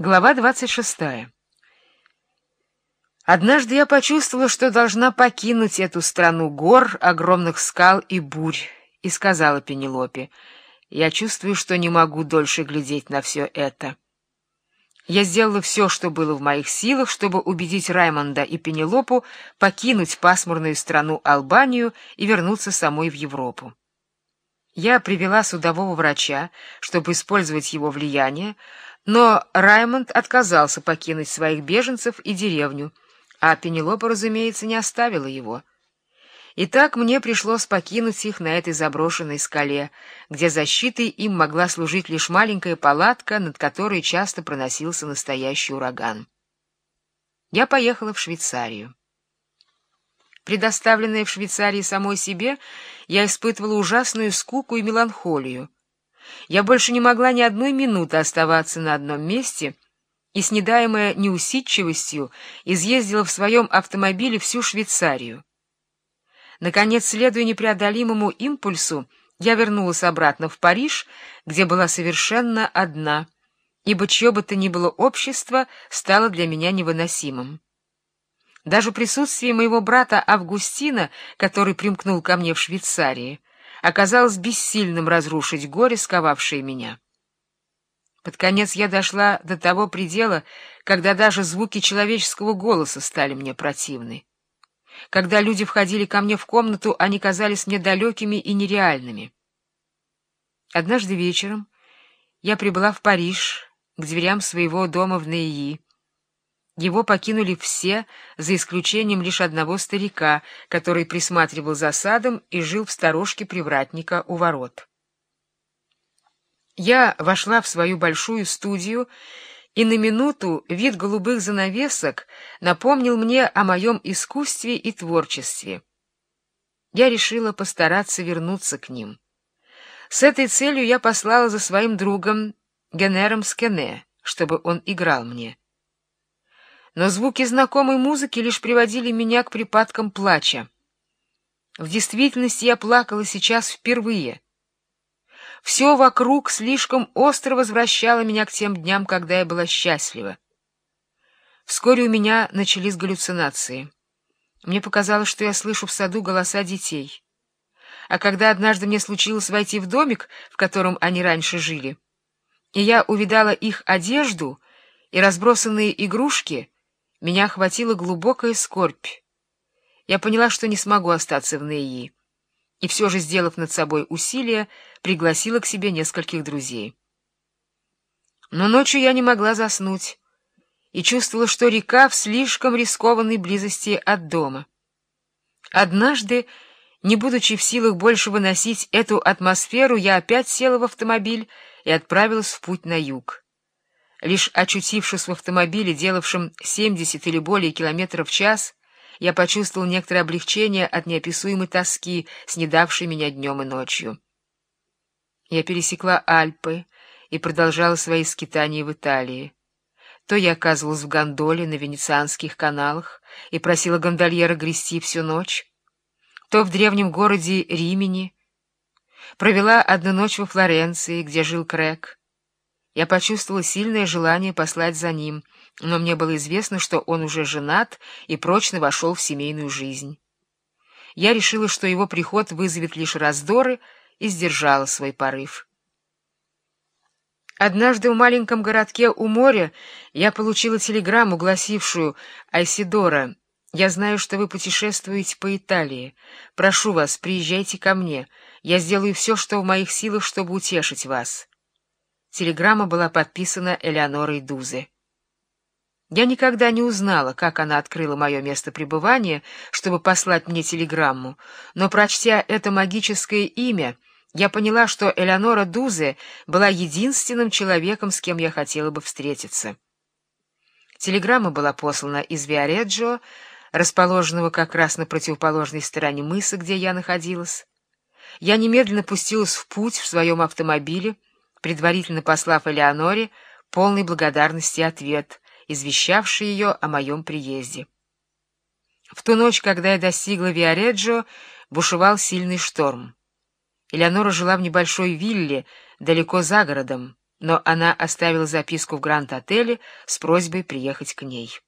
Глава 26. Однажды я почувствовала, что должна покинуть эту страну гор, огромных скал и бурь, и сказала Пенелопе, «Я чувствую, что не могу дольше глядеть на все это». Я сделала все, что было в моих силах, чтобы убедить Раймонда и Пенелопу покинуть пасмурную страну Албанию и вернуться самой в Европу. Я привела судового врача, чтобы использовать его влияние, но Раймонд отказался покинуть своих беженцев и деревню, а Пенелопа, разумеется, не оставила его. Итак, мне пришлось покинуть их на этой заброшенной скале, где защитой им могла служить лишь маленькая палатка, над которой часто проносился настоящий ураган. Я поехала в Швейцарию. Предоставленная в Швейцарии самой себе, я испытывала ужасную скуку и меланхолию. Я больше не могла ни одной минуты оставаться на одном месте и, снедаемая неусидчивостью, изъездила в своем автомобиле всю Швейцарию. Наконец, следуя непреодолимому импульсу, я вернулась обратно в Париж, где была совершенно одна, ибо чье бы то ни было общество стало для меня невыносимым. Даже присутствие моего брата Августина, который примкнул ко мне в Швейцарии, оказалось бессильным разрушить горе, сковавшее меня. Под конец я дошла до того предела, когда даже звуки человеческого голоса стали мне противны. Когда люди входили ко мне в комнату, они казались мне далекими и нереальными. Однажды вечером я прибыла в Париж, к дверям своего дома в Нейи. Его покинули все, за исключением лишь одного старика, который присматривал за садом и жил в сторожке привратника у ворот. Я вошла в свою большую студию, и на минуту вид голубых занавесок напомнил мне о моем искусстве и творчестве. Я решила постараться вернуться к ним. С этой целью я послала за своим другом Генером Скене, чтобы он играл мне но звуки знакомой музыки лишь приводили меня к припадкам плача. В действительности я плакала сейчас впервые. Все вокруг слишком остро возвращало меня к тем дням, когда я была счастлива. Вскоре у меня начались галлюцинации. Мне показалось, что я слышу в саду голоса детей. А когда однажды мне случилось войти в домик, в котором они раньше жили, и я увидала их одежду и разбросанные игрушки, меня охватила глубокая скорбь. Я поняла, что не смогу остаться в Нейи, и все же, сделав над собой усилие, пригласила к себе нескольких друзей. Но ночью я не могла заснуть и чувствовала, что река в слишком рискованной близости от дома. Однажды, не будучи в силах больше выносить эту атмосферу, я опять села в автомобиль и отправилась в путь на юг. Лишь очутившись в автомобиле, делавшем 70 или более километров в час, я почувствовал некоторое облегчение от неописуемой тоски, снедавшей меня днем и ночью. Я пересекла Альпы и продолжала свои скитания в Италии. То я оказывалась в гондоле на венецианских каналах и просила гондольера грести всю ночь, то в древнем городе Римени. Провела одну ночь во Флоренции, где жил Крэг. Я почувствовала сильное желание послать за ним, но мне было известно, что он уже женат и прочно вошел в семейную жизнь. Я решила, что его приход вызовет лишь раздоры, и сдержала свой порыв. Однажды в маленьком городке у моря я получила телеграмму, гласившую «Айсидора, я знаю, что вы путешествуете по Италии. Прошу вас, приезжайте ко мне. Я сделаю все, что в моих силах, чтобы утешить вас». Телеграмма была подписана Элеонорой Дузе. Я никогда не узнала, как она открыла мое место пребывания, чтобы послать мне телеграмму, но, прочтя это магическое имя, я поняла, что Элеонора Дузе была единственным человеком, с кем я хотела бы встретиться. Телеграмма была послана из Виареджио, расположенного как раз на противоположной стороне мыса, где я находилась. Я немедленно пустилась в путь в своем автомобиле, предварительно послав Элеоноре полной благодарности ответ, извещавший ее о моем приезде. В ту ночь, когда я достигла Виареджо, бушевал сильный шторм. Элеонора жила в небольшой вилле, далеко за городом, но она оставила записку в Гранд-отеле с просьбой приехать к ней.